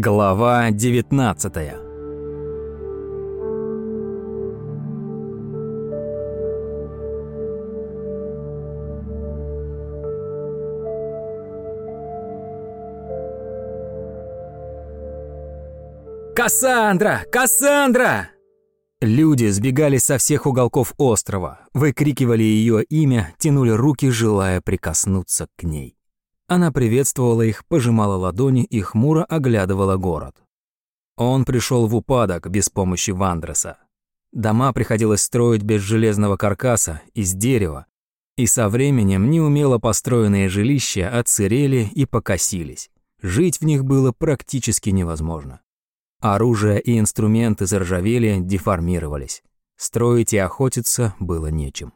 Глава 19 «Кассандра! Кассандра!» Люди сбегали со всех уголков острова, выкрикивали ее имя, тянули руки, желая прикоснуться к ней. Она приветствовала их, пожимала ладони и хмуро оглядывала город. Он пришел в упадок без помощи Вандреса. Дома приходилось строить без железного каркаса, из дерева, и со временем неумело построенные жилища отсырели и покосились. Жить в них было практически невозможно. Оружие и инструменты заржавели, деформировались. Строить и охотиться было нечем.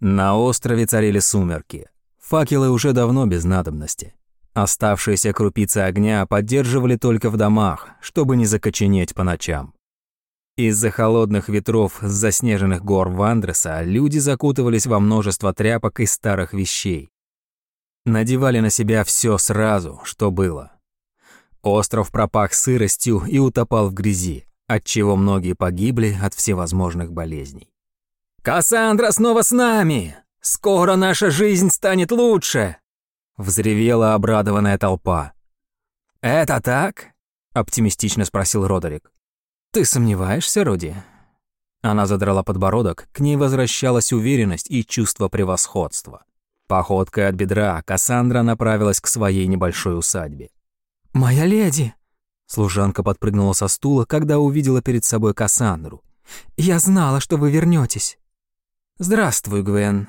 На острове царили сумерки. Факелы уже давно без надобности. Оставшиеся крупицы огня поддерживали только в домах, чтобы не закоченеть по ночам. Из-за холодных ветров с заснеженных гор Вандреса люди закутывались во множество тряпок и старых вещей. Надевали на себя все сразу, что было. Остров пропах сыростью и утопал в грязи, отчего многие погибли от всевозможных болезней. «Кассандра снова с нами! Скоро наша жизнь станет лучше!» Взревела обрадованная толпа. «Это так?» — оптимистично спросил Родерик. «Ты сомневаешься, Руди?» Она задрала подбородок, к ней возвращалась уверенность и чувство превосходства. Походкой от бедра Кассандра направилась к своей небольшой усадьбе. «Моя леди!» Служанка подпрыгнула со стула, когда увидела перед собой Кассандру. «Я знала, что вы вернетесь. «Здравствуй, Гвен.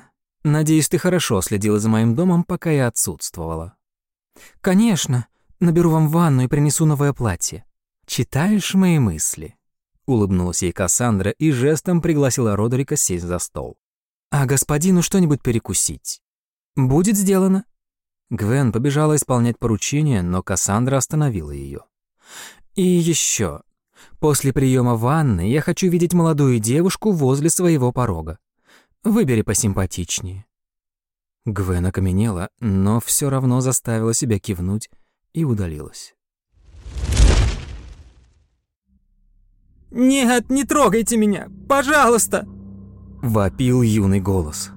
Надеюсь, ты хорошо следила за моим домом, пока я отсутствовала». «Конечно. Наберу вам ванну и принесу новое платье. Читаешь мои мысли?» Улыбнулась ей Кассандра и жестом пригласила Родерика сесть за стол. «А господину что-нибудь перекусить?» «Будет сделано», Гвен побежала исполнять поручение, но Кассандра остановила ее. «И еще. После приема ванны я хочу видеть молодую девушку возле своего порога. Выбери посимпатичнее». Гвен окаменела, но все равно заставила себя кивнуть и удалилась. «Нет, не трогайте меня! Пожалуйста!» Вопил юный голос.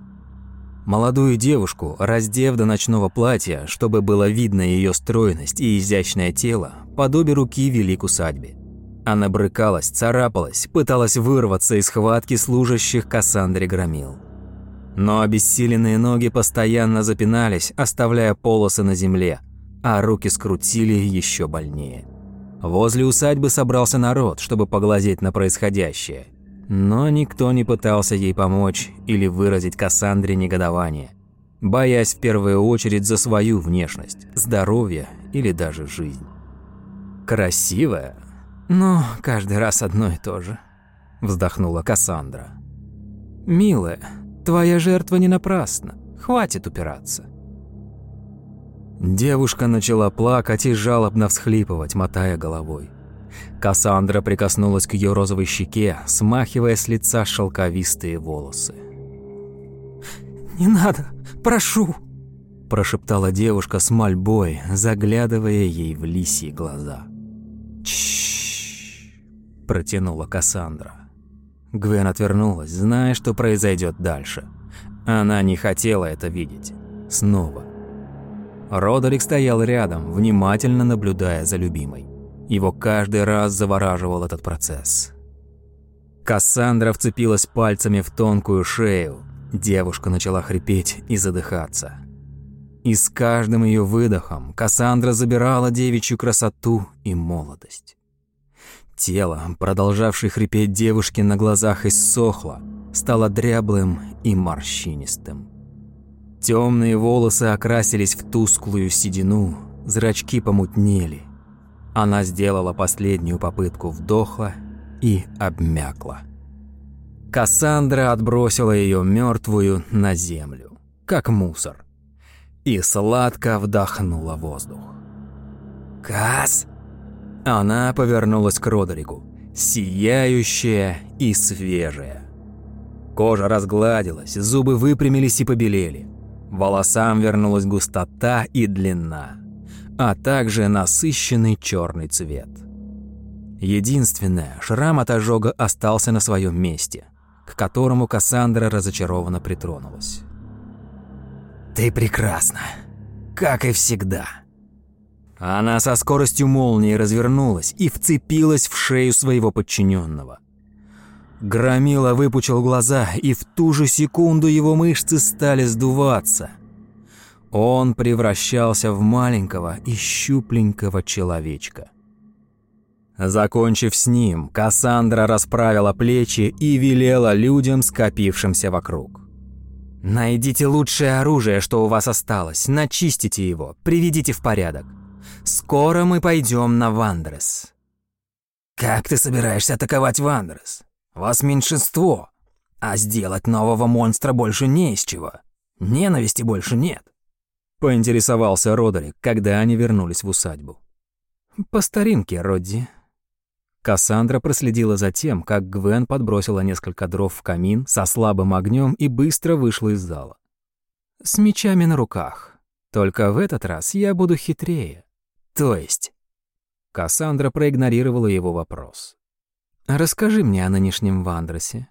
Молодую девушку, раздев до ночного платья, чтобы было видно ее стройность и изящное тело, под обе руки вели к усадьбе. Она брыкалась, царапалась, пыталась вырваться из хватки служащих Кассандре громил. Но обессиленные ноги постоянно запинались, оставляя полосы на земле, а руки скрутили еще больнее. Возле усадьбы собрался народ, чтобы поглазеть на происходящее – но никто не пытался ей помочь или выразить Кассандре негодование, боясь в первую очередь за свою внешность, здоровье или даже жизнь. «Красивая, но каждый раз одно и то же», – вздохнула Кассандра. «Милая, твоя жертва не напрасна, хватит упираться». Девушка начала плакать и жалобно всхлипывать, мотая головой. Кассандра прикоснулась к ее розовой щеке, смахивая с лица шелковистые волосы. «Не надо, прошу!» прошептала девушка с мольбой, заглядывая ей в лисьи глаза. Протянула Кассандра. Гвен отвернулась, зная, что произойдет дальше. Она не хотела это видеть. Снова. Родерик стоял рядом, внимательно наблюдая за любимой. Его каждый раз завораживал этот процесс. Кассандра вцепилась пальцами в тонкую шею. Девушка начала хрипеть и задыхаться. И с каждым ее выдохом Кассандра забирала девичью красоту и молодость. Тело, продолжавшее хрипеть девушке на глазах, иссохло, стало дряблым и морщинистым. Темные волосы окрасились в тусклую седину, зрачки помутнели – она сделала последнюю попытку вдохла и обмякла. Кассандра отбросила ее мертвую на землю, как мусор, и сладко вдохнула воздух. «Касс!» Она повернулась к Родерику, сияющая и свежая. Кожа разгладилась, зубы выпрямились и побелели. Волосам вернулась густота и длина. а также насыщенный черный цвет. Единственное, шрам от ожога остался на своем месте, к которому Кассандра разочарованно притронулась. «Ты прекрасна, как и всегда». Она со скоростью молнии развернулась и вцепилась в шею своего подчиненного. Громила выпучил глаза, и в ту же секунду его мышцы стали сдуваться. Он превращался в маленького и щупленького человечка. Закончив с ним, Кассандра расправила плечи и велела людям, скопившимся вокруг. «Найдите лучшее оружие, что у вас осталось, начистите его, приведите в порядок. Скоро мы пойдем на Вандрес». «Как ты собираешься атаковать Вандрес? Вас меньшинство, а сделать нового монстра больше не из чего. Ненависти больше нет». Поинтересовался Родерик, когда они вернулись в усадьбу. «По старинке, Родди». Кассандра проследила за тем, как Гвен подбросила несколько дров в камин со слабым огнем и быстро вышла из зала. «С мечами на руках. Только в этот раз я буду хитрее. То есть...» Кассандра проигнорировала его вопрос. «Расскажи мне о нынешнем Вандросе».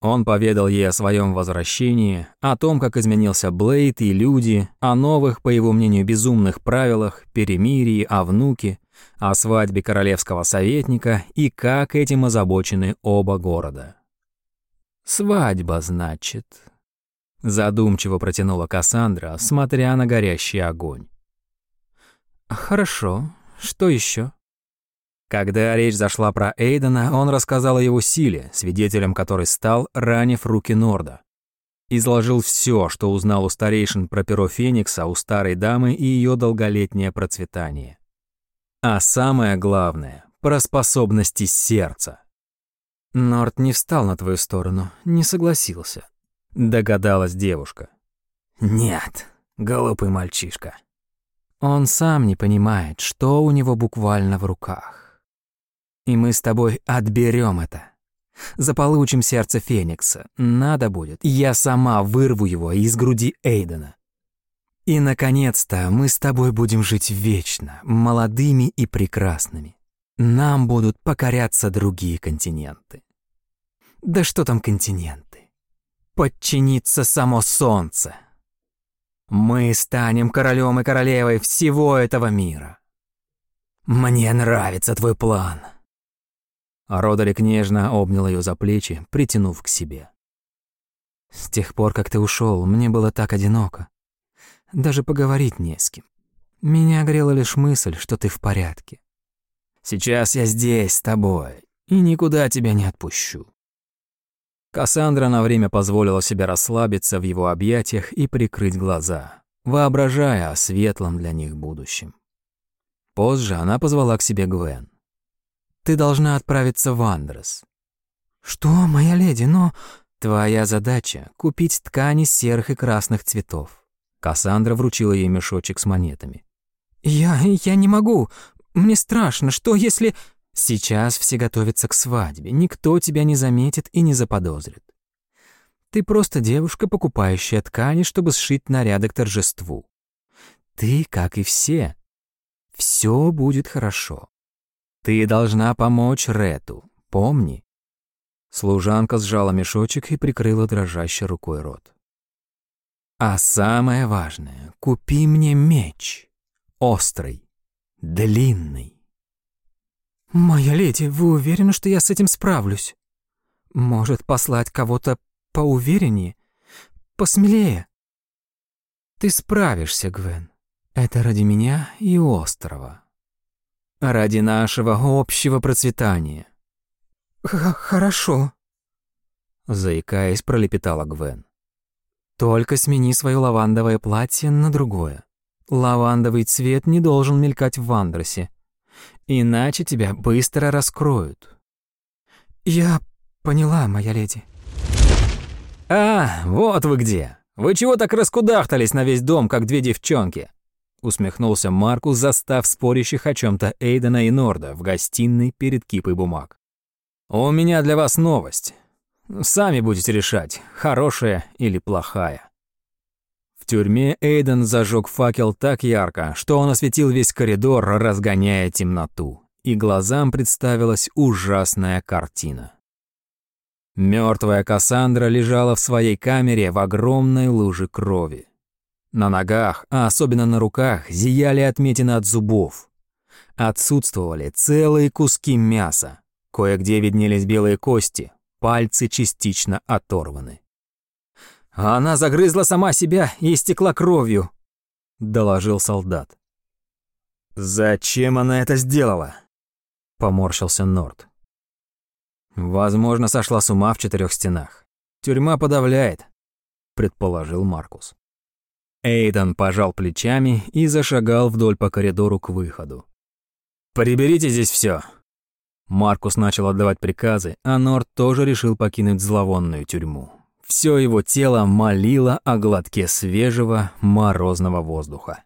Он поведал ей о своем возвращении, о том, как изменился Блейд и люди, о новых, по его мнению, безумных правилах, перемирии, о внуке, о свадьбе королевского советника и как этим озабочены оба города. «Свадьба, значит», — задумчиво протянула Кассандра, смотря на горящий огонь. «Хорошо. Что еще? Когда речь зашла про Эйдена, он рассказал о его силе, свидетелем которой стал, ранив руки Норда. Изложил все, что узнал у старейшин про перо Феникса, у старой дамы и ее долголетнее процветание. А самое главное — про способности сердца. Норд не встал на твою сторону, не согласился. Догадалась девушка. Нет, глупый мальчишка. Он сам не понимает, что у него буквально в руках. И мы с тобой отберем это. Заполучим сердце Феникса. Надо будет, я сама вырву его из груди Эйдена. И, наконец-то, мы с тобой будем жить вечно, молодыми и прекрасными. Нам будут покоряться другие континенты. Да что там континенты? Подчиниться само солнце. Мы станем королем и королевой всего этого мира. Мне нравится твой план. Родерик нежно обнял ее за плечи, притянув к себе. «С тех пор, как ты ушел, мне было так одиноко. Даже поговорить не с кем. Меня грела лишь мысль, что ты в порядке. Сейчас я здесь с тобой и никуда тебя не отпущу». Кассандра на время позволила себе расслабиться в его объятиях и прикрыть глаза, воображая о светлом для них будущем. Позже она позвала к себе Гвен. Ты должна отправиться в Андрес. Что, моя леди, но... Твоя задача — купить ткани серых и красных цветов. Кассандра вручила ей мешочек с монетами. Я... я не могу. Мне страшно. Что если... Сейчас все готовятся к свадьбе. Никто тебя не заметит и не заподозрит. Ты просто девушка, покупающая ткани, чтобы сшить наряды к торжеству. Ты, как и все. Все будет хорошо. Ты должна помочь Рету, помни». Служанка сжала мешочек и прикрыла дрожащей рукой рот. «А самое важное, купи мне меч. Острый, длинный». «Моя леди, вы уверены, что я с этим справлюсь? Может, послать кого-то поувереннее, посмелее?» «Ты справишься, Гвен. Это ради меня и острова». Ради нашего общего процветания. Х «Хорошо», — заикаясь, пролепетала Гвен. «Только смени свое лавандовое платье на другое. Лавандовый цвет не должен мелькать в Вандросе, иначе тебя быстро раскроют». «Я поняла, моя леди». «А, вот вы где! Вы чего так раскудахтались на весь дом, как две девчонки?» усмехнулся Маркус, застав спорящих о чем то Эйдена и Норда в гостиной перед кипой бумаг. «У меня для вас новость. Сами будете решать, хорошая или плохая». «В тюрьме Эйден зажег факел так ярко, что он осветил весь коридор, разгоняя темноту, и глазам представилась ужасная картина. Мертвая Кассандра лежала в своей камере в огромной луже крови. На ногах, а особенно на руках, зияли отметины от зубов. Отсутствовали целые куски мяса. Кое-где виднелись белые кости, пальцы частично оторваны. «Она загрызла сама себя и истекла кровью», — доложил солдат. «Зачем она это сделала?» — поморщился Норд. «Возможно, сошла с ума в четырех стенах. Тюрьма подавляет», — предположил Маркус. Эйден пожал плечами и зашагал вдоль по коридору к выходу. «Приберите здесь все. Маркус начал отдавать приказы, а Норд тоже решил покинуть зловонную тюрьму. Все его тело молило о глотке свежего морозного воздуха.